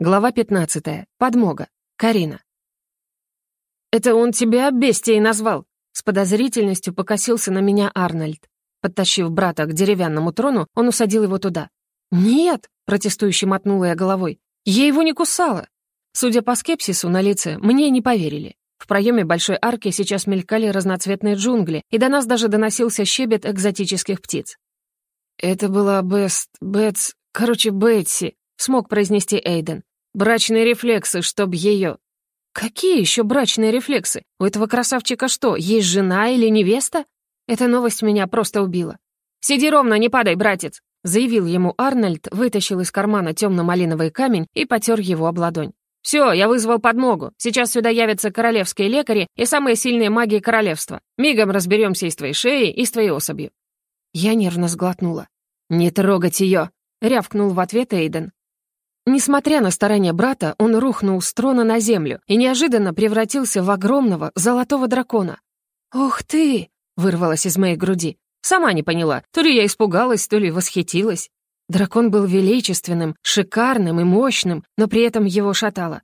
Глава 15. Подмога. Карина. «Это он тебя бестией назвал?» С подозрительностью покосился на меня Арнольд. Подтащив брата к деревянному трону, он усадил его туда. «Нет!» — протестующе мотнула я головой. «Я его не кусала!» Судя по скепсису на лице, мне не поверили. В проеме большой арки сейчас мелькали разноцветные джунгли, и до нас даже доносился щебет экзотических птиц. «Это была Бест... Бетс... Короче, Бетси», — смог произнести Эйден. «Брачные рефлексы, чтоб ее...» «Какие еще брачные рефлексы? У этого красавчика что, есть жена или невеста?» Эта новость меня просто убила. «Сиди ровно, не падай, братец!» заявил ему Арнольд, вытащил из кармана темно-малиновый камень и потер его об ладонь. «Все, я вызвал подмогу. Сейчас сюда явятся королевские лекари и самые сильные маги королевства. Мигом разберемся и с твоей шеей, и с твоей особью». Я нервно сглотнула. «Не трогать ее!» — рявкнул в ответ Эйден. Несмотря на старания брата, он рухнул с трона на землю и неожиданно превратился в огромного золотого дракона. «Ух ты!» — вырвалось из моей груди. Сама не поняла, то ли я испугалась, то ли восхитилась. Дракон был величественным, шикарным и мощным, но при этом его шатало.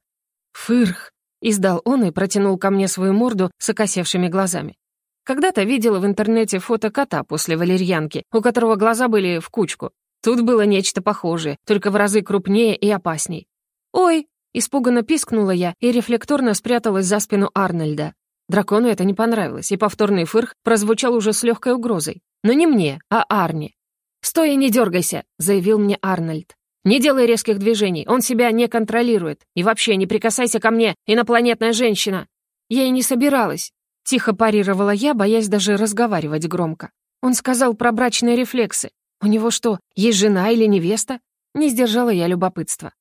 «Фырх!» — издал он и протянул ко мне свою морду с окосевшими глазами. Когда-то видела в интернете фото кота после валерьянки, у которого глаза были в кучку. Тут было нечто похожее, только в разы крупнее и опасней. «Ой!» — испуганно пискнула я и рефлекторно спряталась за спину Арнольда. Дракону это не понравилось, и повторный фырх прозвучал уже с легкой угрозой. Но не мне, а Арне. «Стой и не дергайся!» — заявил мне Арнольд. «Не делай резких движений, он себя не контролирует. И вообще не прикасайся ко мне, инопланетная женщина!» Я и не собиралась. Тихо парировала я, боясь даже разговаривать громко. Он сказал про брачные рефлексы. У него что, есть жена или невеста? Не сдержала я любопытства.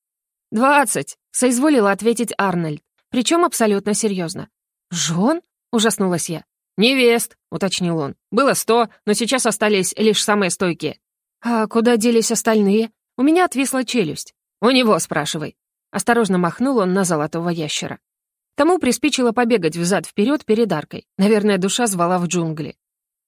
«Двадцать!» — соизволила ответить Арнольд, причем абсолютно серьезно. «Жен?» — ужаснулась я. «Невест», — уточнил он. «Было сто, но сейчас остались лишь самые стойкие». «А куда делись остальные?» У меня отвисла челюсть. «У него спрашивай». Осторожно махнул он на золотого ящера. Тому приспичило побегать взад вперед перед аркой. Наверное, душа звала в джунгли.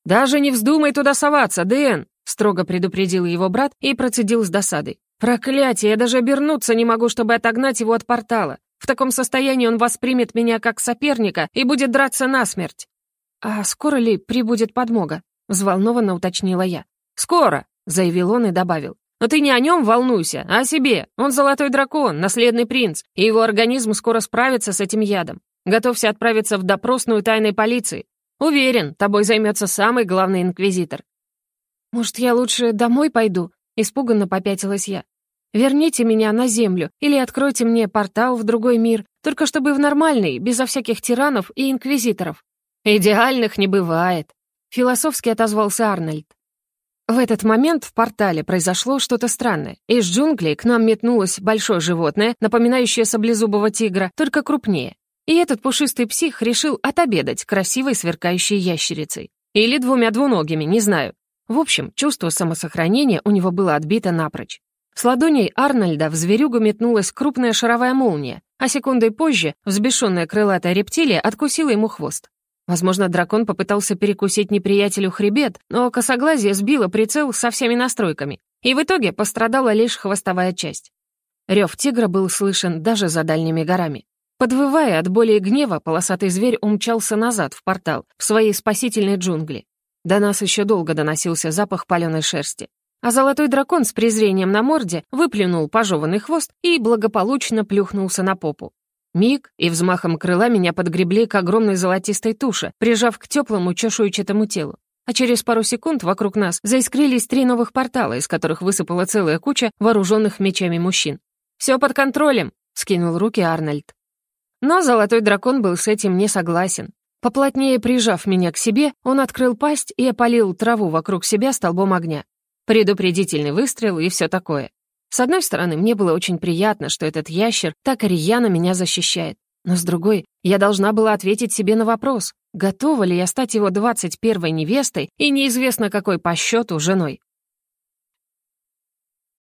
«Даже не вздумай туда соваться, Дэн!» Строго предупредил его брат и процедил с досадой. «Проклятие, я даже обернуться не могу, чтобы отогнать его от портала. В таком состоянии он воспримет меня как соперника и будет драться насмерть». «А скоро ли прибудет подмога?» — взволнованно уточнила я. «Скоро», — заявил он и добавил. «Но ты не о нем волнуйся, а о себе. Он золотой дракон, наследный принц, и его организм скоро справится с этим ядом. Готовься отправиться в допросную тайной полиции. Уверен, тобой займется самый главный инквизитор. «Может, я лучше домой пойду?» — испуганно попятилась я. «Верните меня на Землю или откройте мне портал в другой мир, только чтобы в нормальный, безо всяких тиранов и инквизиторов». «Идеальных не бывает», — философски отозвался Арнольд. В этот момент в портале произошло что-то странное. Из джунглей к нам метнулось большое животное, напоминающее саблезубого тигра, только крупнее. И этот пушистый псих решил отобедать красивой сверкающей ящерицей. Или двумя двуногими, не знаю. В общем, чувство самосохранения у него было отбито напрочь. С ладоней Арнольда в зверюгу метнулась крупная шаровая молния, а секундой позже взбешенная крылатая рептилия откусила ему хвост. Возможно, дракон попытался перекусить неприятелю хребет, но косоглазие сбило прицел со всеми настройками, и в итоге пострадала лишь хвостовая часть. Рев тигра был слышен даже за дальними горами. Подвывая от боли и гнева, полосатый зверь умчался назад в портал, в своей спасительной джунгли. До нас еще долго доносился запах паленой шерсти. А золотой дракон с презрением на морде выплюнул пожеванный хвост и благополучно плюхнулся на попу. Миг, и взмахом крыла меня подгребли к огромной золотистой туше, прижав к теплому чешуйчатому телу. А через пару секунд вокруг нас заискрились три новых портала, из которых высыпала целая куча вооруженных мечами мужчин. «Все под контролем», — скинул руки Арнольд. Но золотой дракон был с этим не согласен. Поплотнее прижав меня к себе, он открыл пасть и опалил траву вокруг себя столбом огня. Предупредительный выстрел и все такое. С одной стороны, мне было очень приятно, что этот ящер так рьяно меня защищает. Но с другой, я должна была ответить себе на вопрос, готова ли я стать его двадцать первой невестой и неизвестно какой по счету женой.